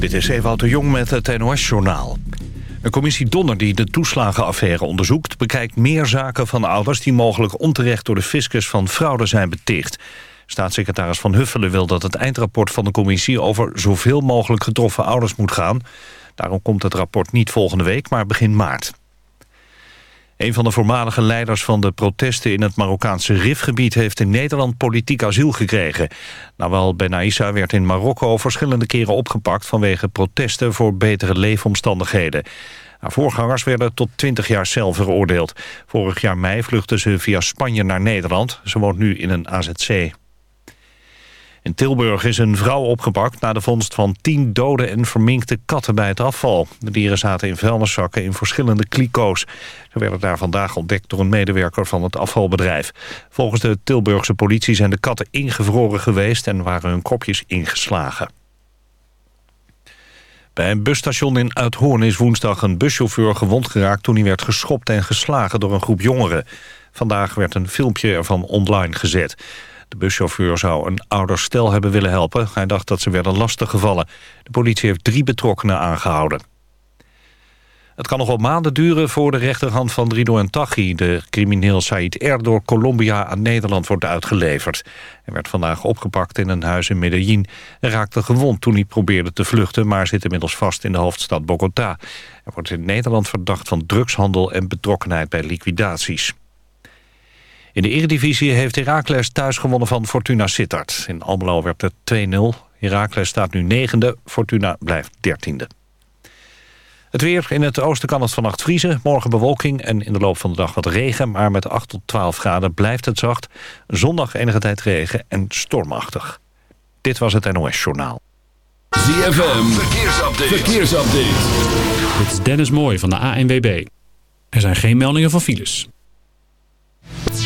Dit is Ewout de Jong met het NOS-journaal. Een commissie Donner die de toeslagenaffaire onderzoekt... bekijkt meer zaken van ouders die mogelijk onterecht door de fiscus van fraude zijn beticht. Staatssecretaris Van Huffelen wil dat het eindrapport van de commissie... over zoveel mogelijk getroffen ouders moet gaan. Daarom komt het rapport niet volgende week, maar begin maart. Een van de voormalige leiders van de protesten in het Marokkaanse Rifgebied heeft in Nederland politiek asiel gekregen. Nawal Ben Aissa werd in Marokko verschillende keren opgepakt vanwege protesten voor betere leefomstandigheden. Haar voorgangers werden tot 20 jaar cel veroordeeld. Vorig jaar mei vluchtte ze via Spanje naar Nederland. Ze woont nu in een AZC. In Tilburg is een vrouw opgepakt na de vondst van tien dode en verminkte katten bij het afval. De dieren zaten in vuilniszakken in verschillende kliko's. Ze werden daar vandaag ontdekt door een medewerker van het afvalbedrijf. Volgens de Tilburgse politie zijn de katten ingevroren geweest en waren hun kopjes ingeslagen. Bij een busstation in Uithoorn is woensdag een buschauffeur gewond geraakt... toen hij werd geschopt en geslagen door een groep jongeren. Vandaag werd een filmpje ervan online gezet. De buschauffeur zou een ouder stel hebben willen helpen. Hij dacht dat ze werden lastiggevallen. De politie heeft drie betrokkenen aangehouden. Het kan nog wel maanden duren voor de rechterhand van Rido Taghi... de crimineel Said R. door Colombia aan Nederland wordt uitgeleverd. Hij werd vandaag opgepakt in een huis in Medellin... en raakte gewond toen hij probeerde te vluchten... maar zit inmiddels vast in de hoofdstad Bogota. Hij wordt in Nederland verdacht van drugshandel en betrokkenheid bij liquidaties. In de Eredivisie heeft Heracles thuis gewonnen van Fortuna Sittard. In Almelo werd het 2-0. Heracles staat nu negende, Fortuna blijft dertiende. Het weer. In het oosten kan het vannacht vriezen. Morgen bewolking en in de loop van de dag wat regen. Maar met 8 tot 12 graden blijft het zacht. Zondag enige tijd regen en stormachtig. Dit was het NOS Journaal. ZFM. Verkeersupdate. Verkeersupdate. Dit is Dennis Mooij van de ANWB. Er zijn geen meldingen van files.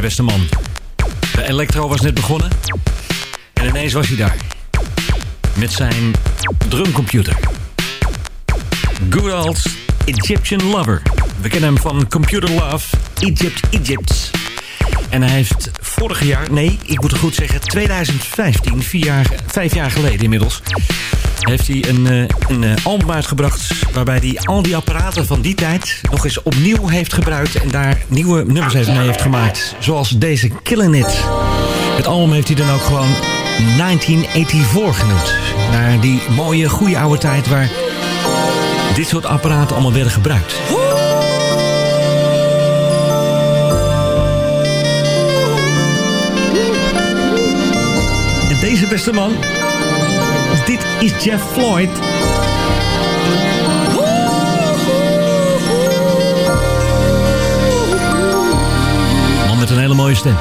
Beste man. De Electro was net begonnen. En ineens was hij daar. Met zijn drumcomputer. Good old Egyptian Lover. We kennen hem van Computer Love, Egypt Egypt. En hij heeft vorig jaar, nee, ik moet het goed zeggen, 2015, vier jaar, vijf jaar geleden inmiddels heeft hij een, eh, een eh, album uitgebracht waarbij hij al die apparaten van die tijd nog eens opnieuw heeft gebruikt en daar nieuwe nummers heeft mee heeft gemaakt. Zoals deze Killing It. Het album heeft hij dan ook gewoon 1984 genoemd. Naar die mooie, goede oude tijd waar dit soort apparaten allemaal werden gebruikt. Deze beste man dit is Jeff Floyd. Man met een hele mooie stem.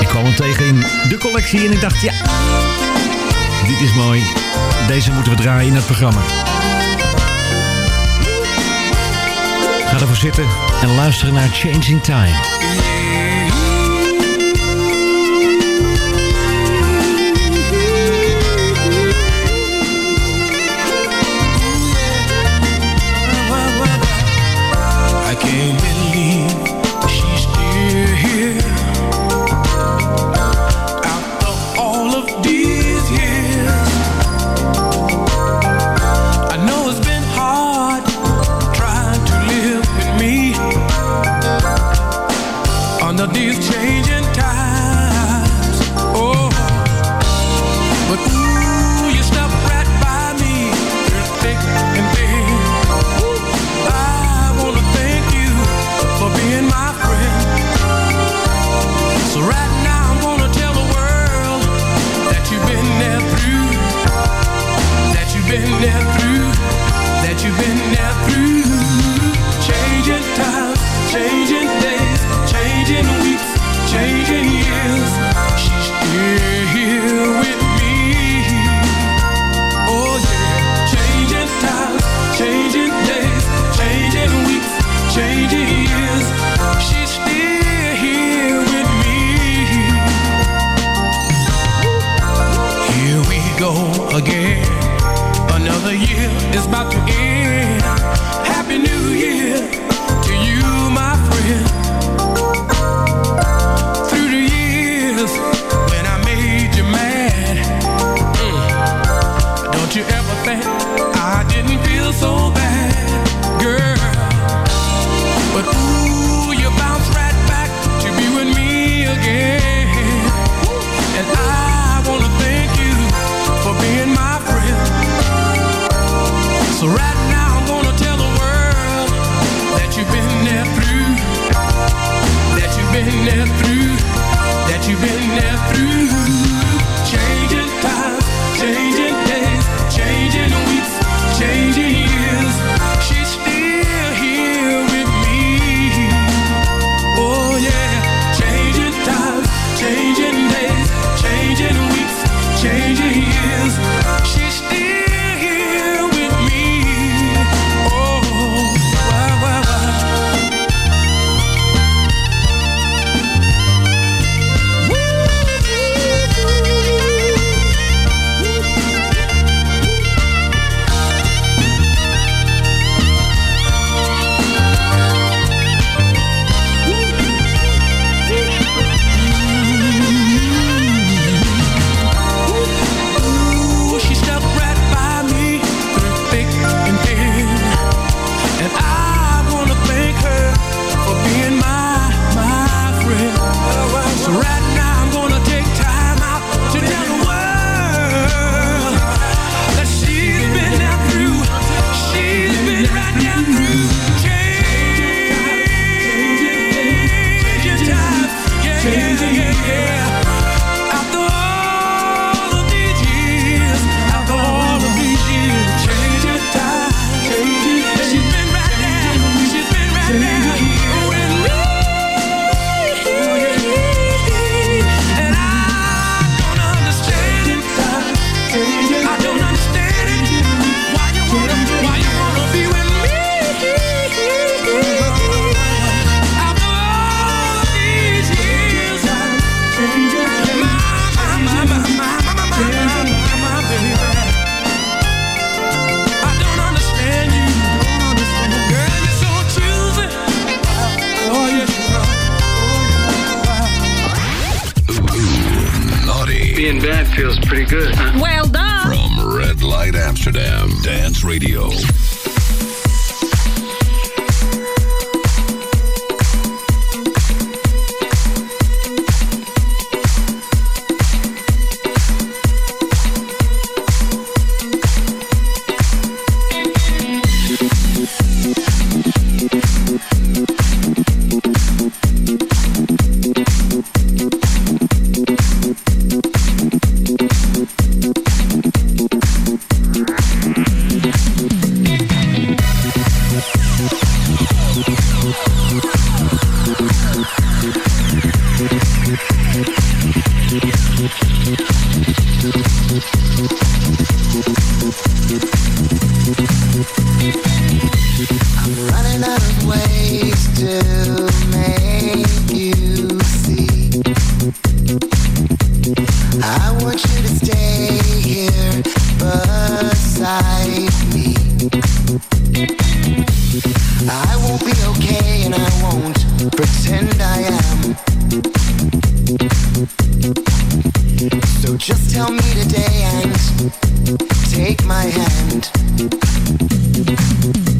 Ik kwam hem tegen in de collectie en ik dacht, ja, dit is mooi. Deze moeten we draaien in het programma. Ga ervoor zitten en luisteren naar Changing Time. my hand.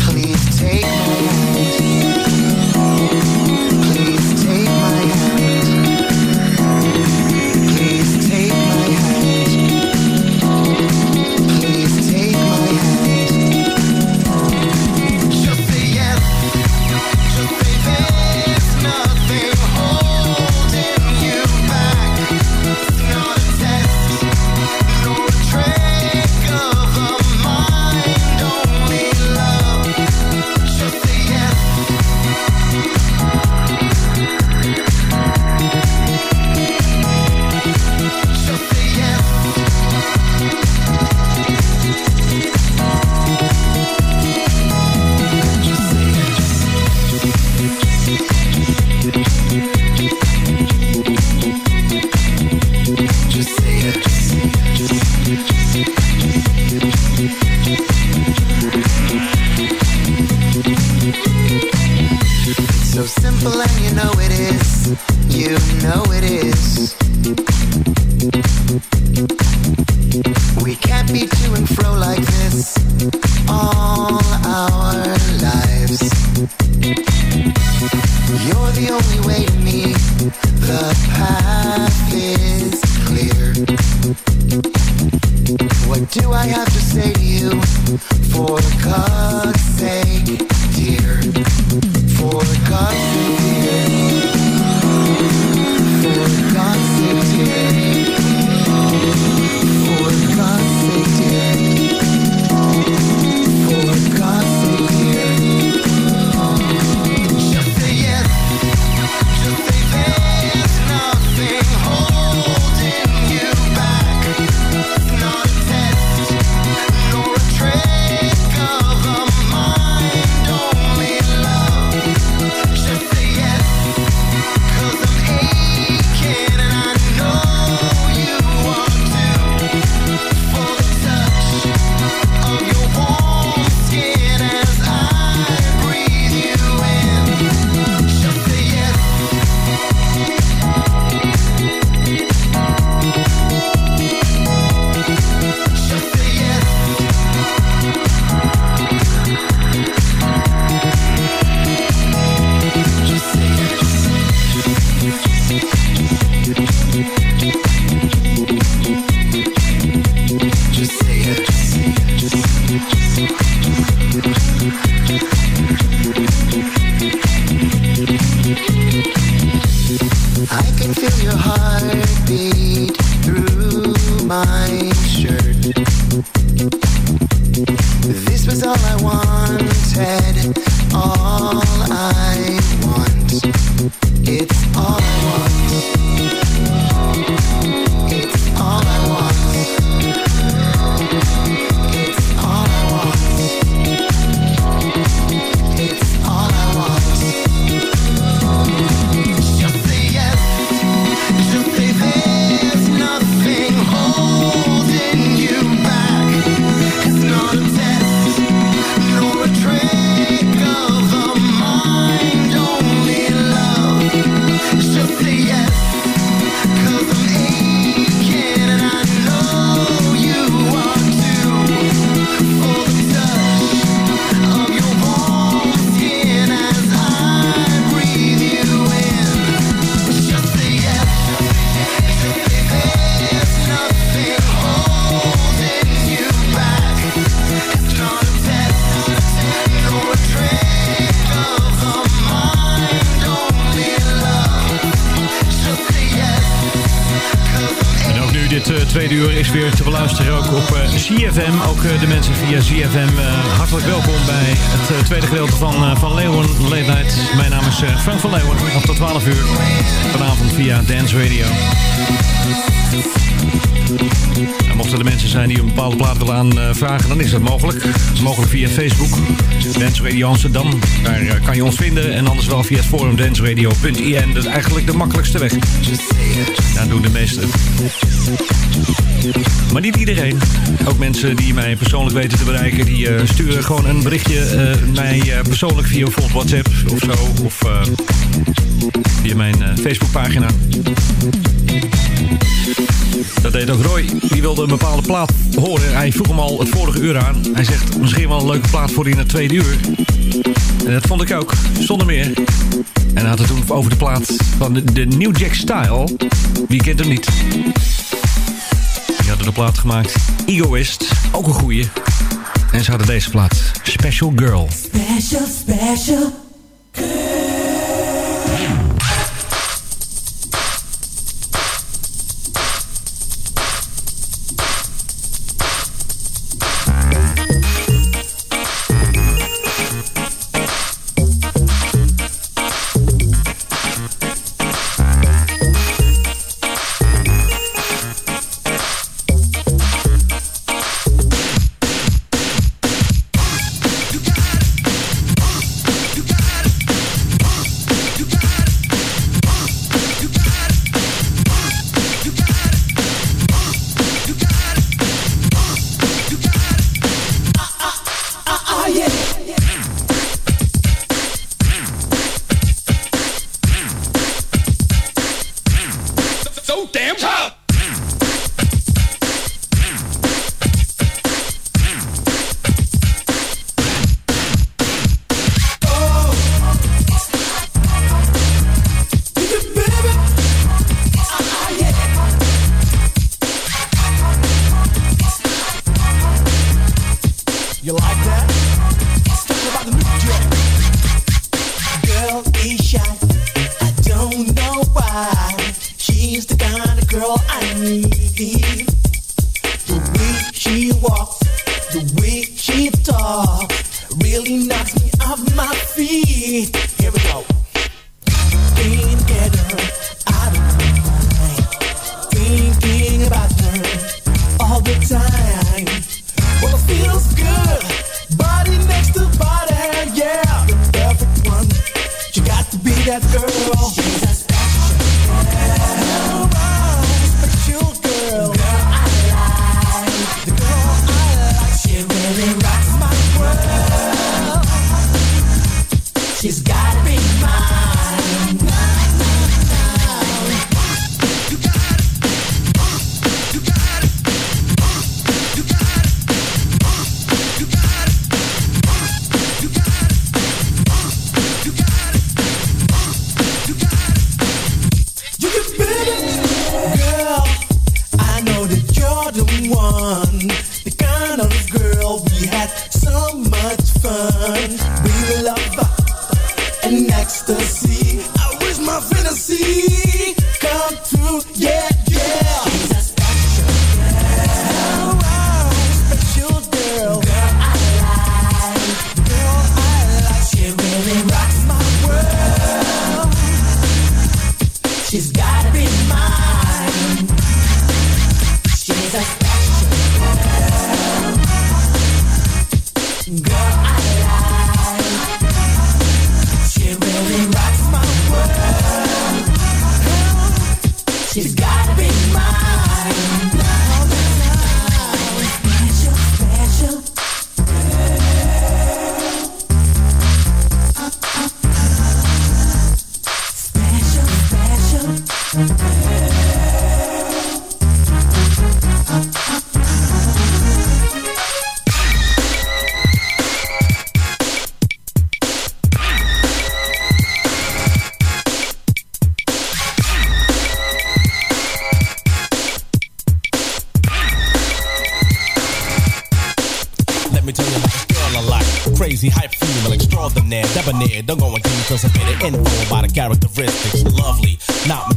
Please take my eh, CFM. Ook uh, de mensen via CFM, uh, hartelijk welkom bij het tweede gedeelte van, van Leeuwen Late. Mijn naam is Frank van Leeuwen, nog tot 12 uur. Vanavond via Dance Radio. En mochten er mensen zijn die een bepaalde plaat willen aanvragen, dan is dat mogelijk. Mogelijk via Facebook, Dance Radio Amsterdam. Daar kan je ons vinden. En anders wel via het forum danceradio.in. Dat is eigenlijk de makkelijkste weg. Daar doen de meesten. Maar niet iedereen. Ook mensen die mij persoonlijk weten te bereiken... die uh, sturen gewoon een berichtje uh, mij uh, persoonlijk via bijvoorbeeld WhatsApp of zo. Of via mijn Facebookpagina. Dat deed ook Roy. Die wilde een bepaalde plaat horen. Hij vroeg hem al het vorige uur aan. Hij zegt misschien wel een leuke plaat voor in het tweede uur. En dat vond ik ook, zonder meer. En hij had het toen over de plaat van de, de New Jack Style. Wie kent hem niet? Die hadden de plaat gemaakt. Egoist, ook een goeie. En ze hadden deze plaat. Special Girl. Special, special girl.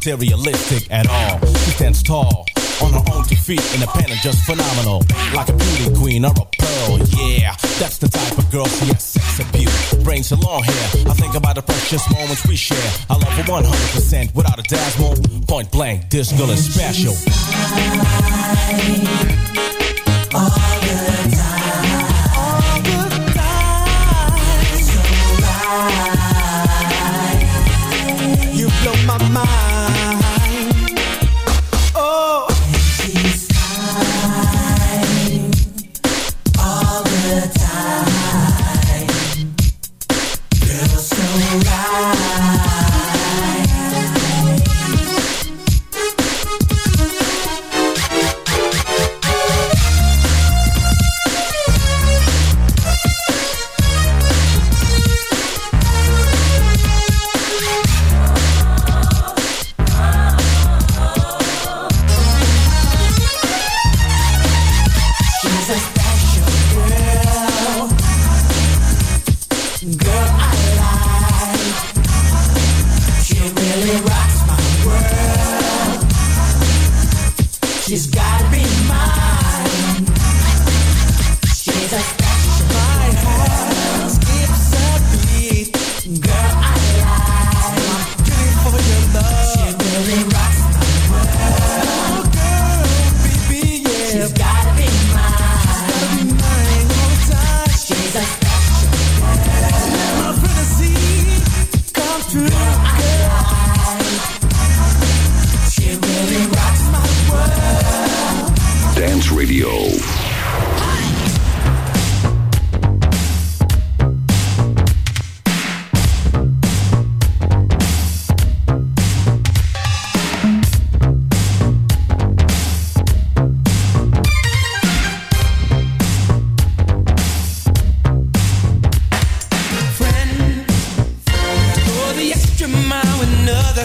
materialistic at all. She stands tall on her own two feet in a pen and just phenomenal. Like a beauty queen or a pearl, yeah. That's the type of girl she has sex appeal. Brains and long hair. I think about the precious moments we share. I love her 100% without a dazzle. Point blank, this girl is special. All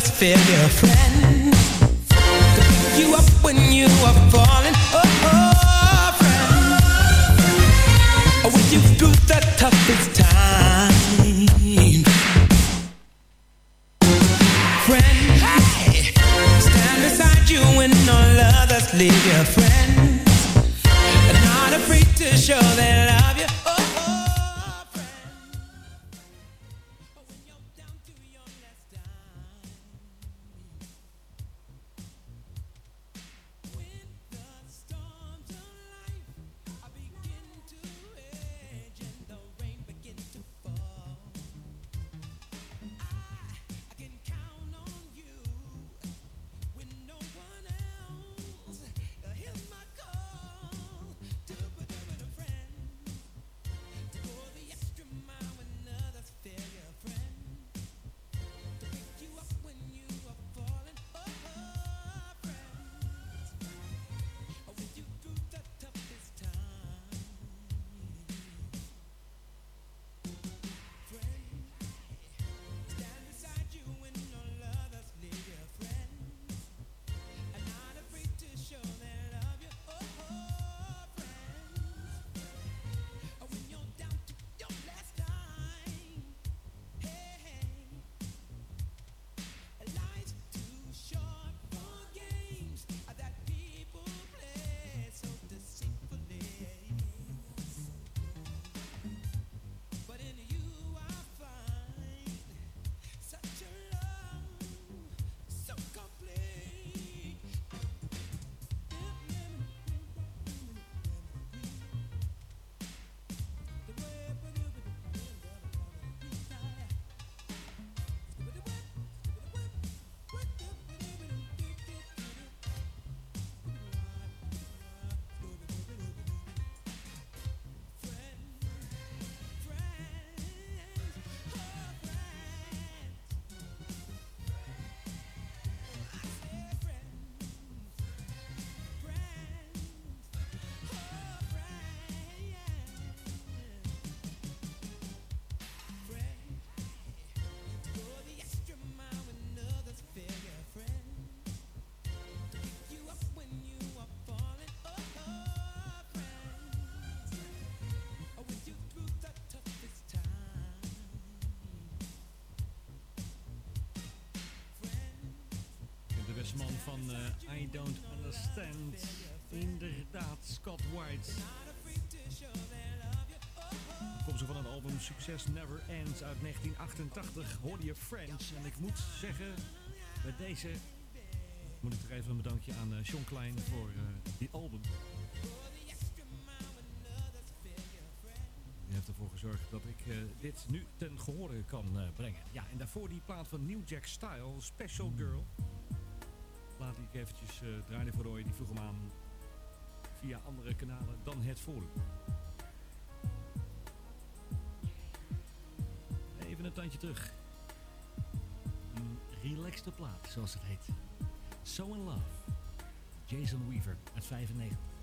just feel your friend man van eh, I Don't Understand. Inderdaad, Scott White. Komt zo van het album Success Never Ends uit 1988. Hoorde je French. En ik moet zeggen, met deze moet ik er even een bedankje aan uh, Sean Klein voor eh, die album. heeft ervoor gezorgd dat ik dit nu ten gehore kan brengen. Ja, en daarvoor die plaat van New Jack Style, Special Girl. Eventjes uh, draaien voor Roy. Die vroeg hem aan via andere kanalen dan het forum. Even een tandje terug. Een relaxte plaat, zoals het heet. So in Love. Jason Weaver uit 95.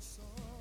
song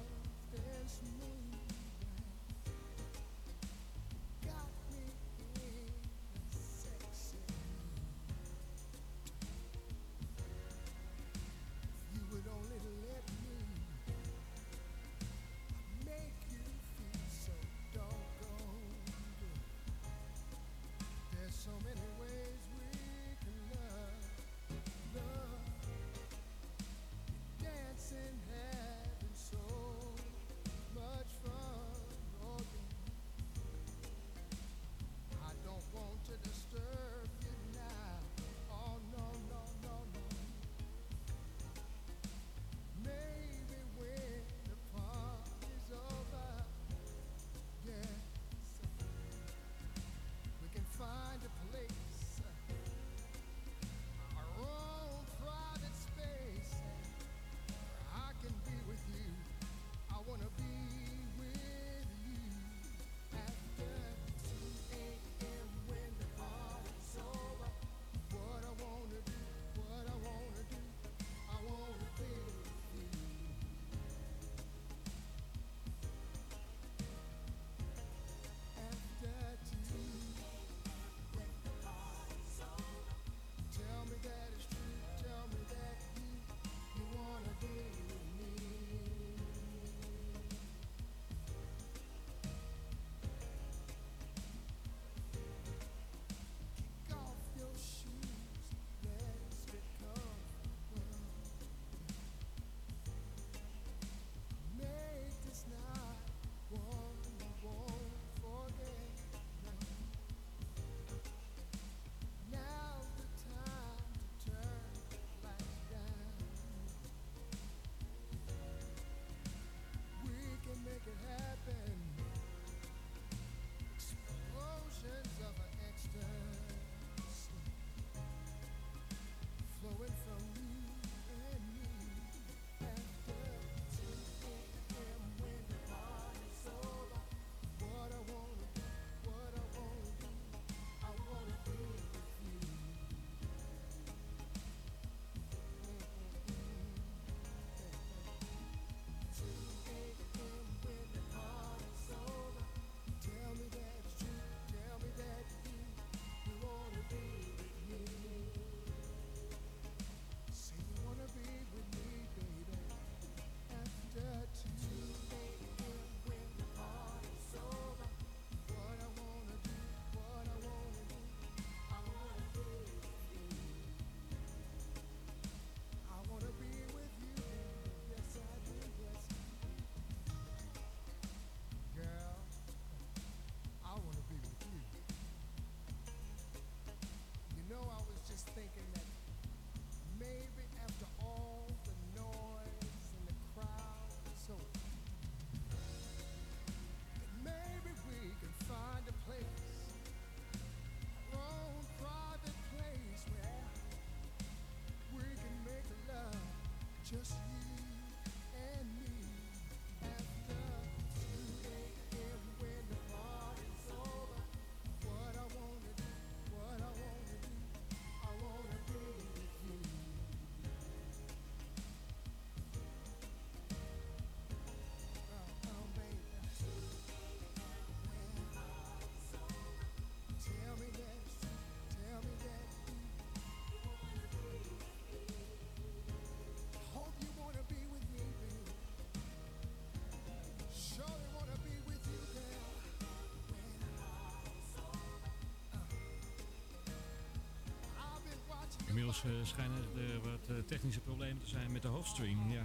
Inmiddels uh, schijnen er wat uh, technische problemen te zijn met de hoofdstream. Ja,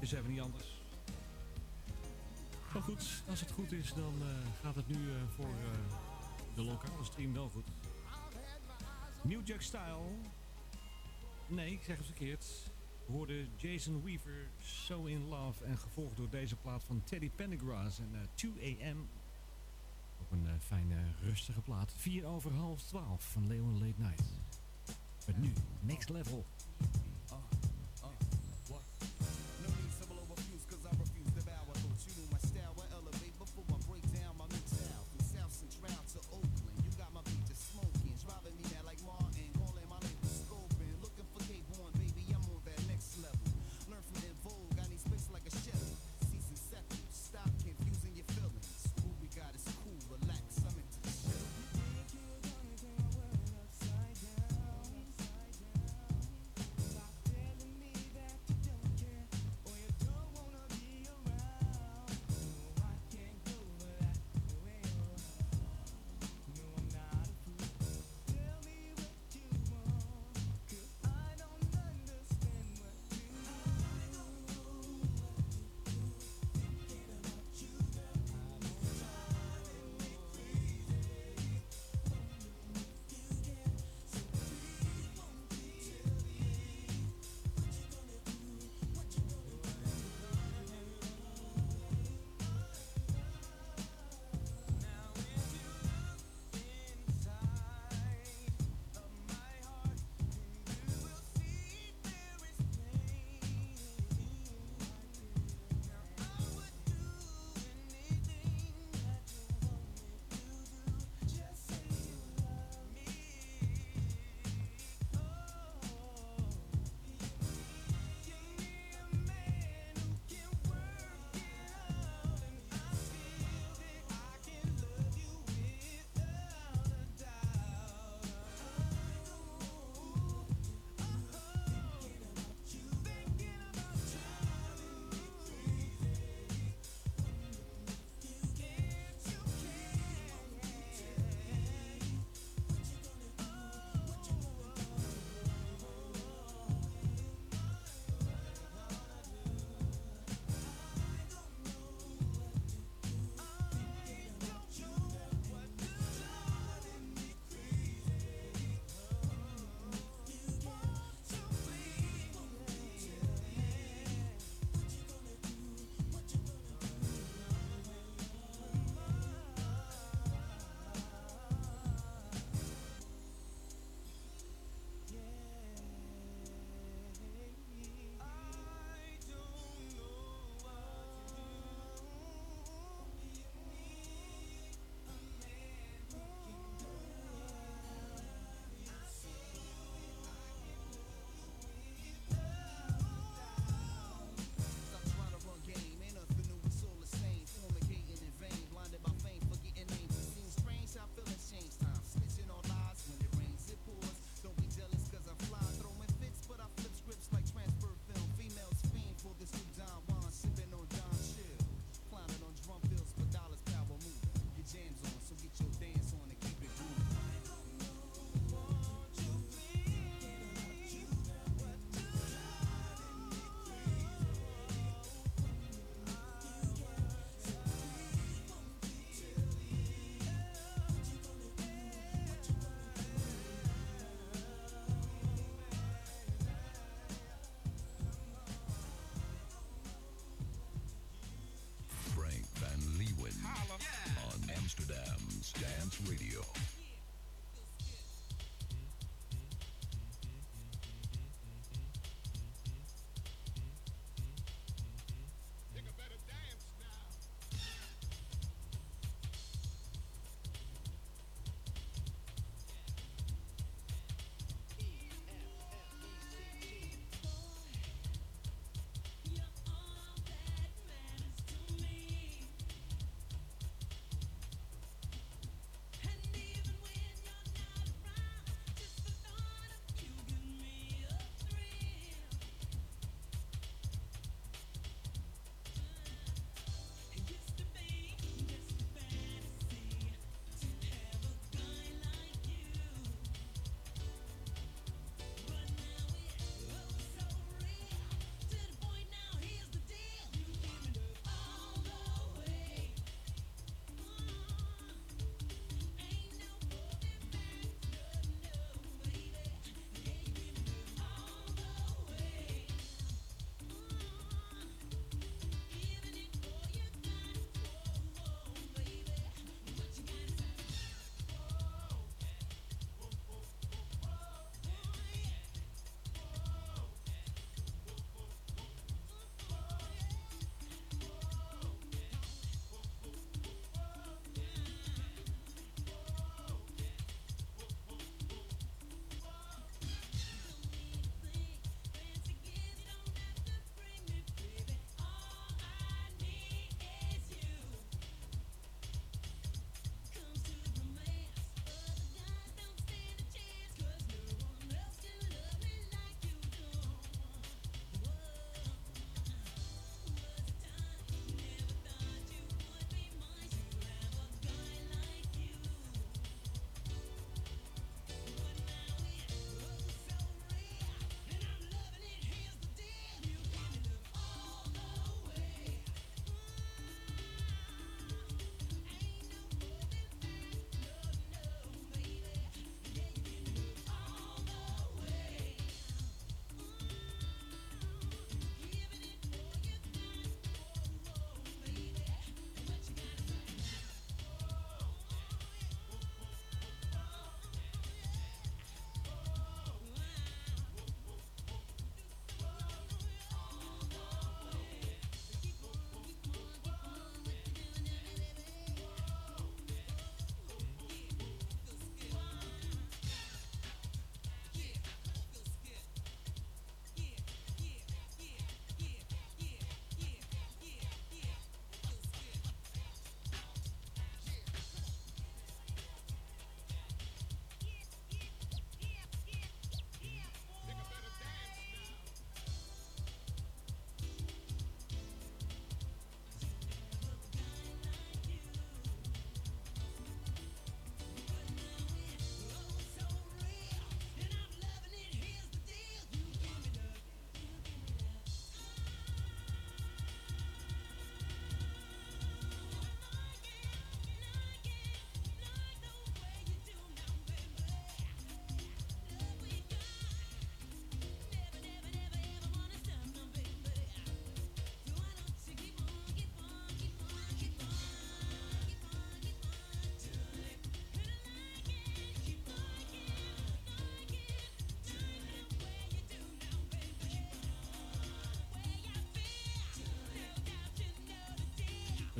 is even niet anders. Maar goed, als het goed is, dan uh, gaat het nu voor de lokale stream wel goed. New Jack Style. Nee, ik zeg het verkeerd. We hoorden Jason Weaver, So In Love. En gevolgd door deze plaat van Teddy Pendergrass en 2 AM. Op een fijne, rustige plaat. 4 over half 12 van Leon Late Night. Met nu, next level.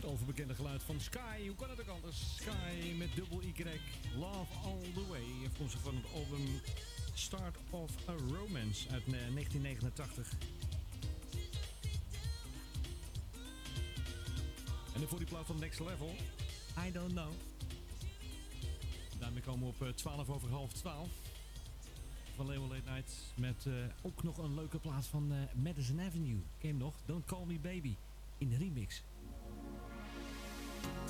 Overbekende geluid van Sky. Hoe kan het ook anders? Sky met dubbel Y. Love All The Way. Afkomstig van het album Start of a Romance uit 1989. En dan voor die plaat van Next Level. I Don't Know. Daarmee komen we op 12 over half 12. Van Leeuwen Late Night. Met uh, ook nog een leuke plaat van uh, Madison Avenue. Ken nog? Don't Call Me Baby. In de remix.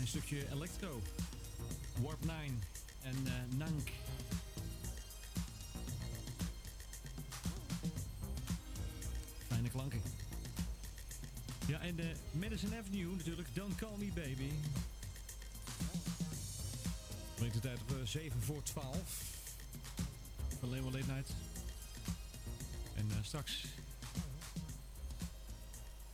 Fijn stukje electro. Warp 9 en uh, Nank. Fijne klanken. Ja, en de Madison Avenue natuurlijk. Don't Call Me Baby. Brengt de tijd op 7 voor 12. Van Leeuwen Late Night. En uh, straks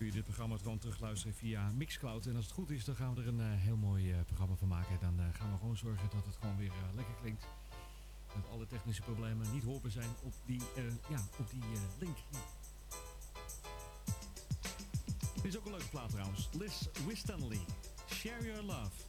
je dit programma gewoon terugluisteren via Mixcloud. En als het goed is, dan gaan we er een uh, heel mooi uh, programma van maken. Dan uh, gaan we gewoon zorgen dat het gewoon weer lekker klinkt. Dat alle technische problemen niet hoorbaar zijn op die, ja, op die link. Dit is ook een leuke plaat trouwens. Liz Wistanley. Share Your Love.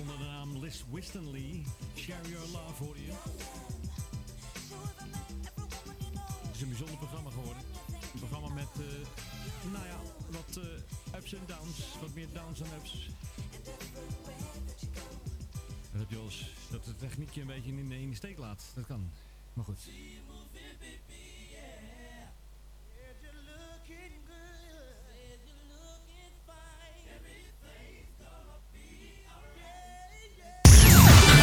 Alice Lee, Share Your Love hoorde je. Het is een bijzonder programma geworden. Een programma met, uh, nou ja, wat uh, ups en downs. Wat meer downs en ups. Dan heb je als dat het techniekje een beetje de, in de steek laat. Dat kan. Maar goed.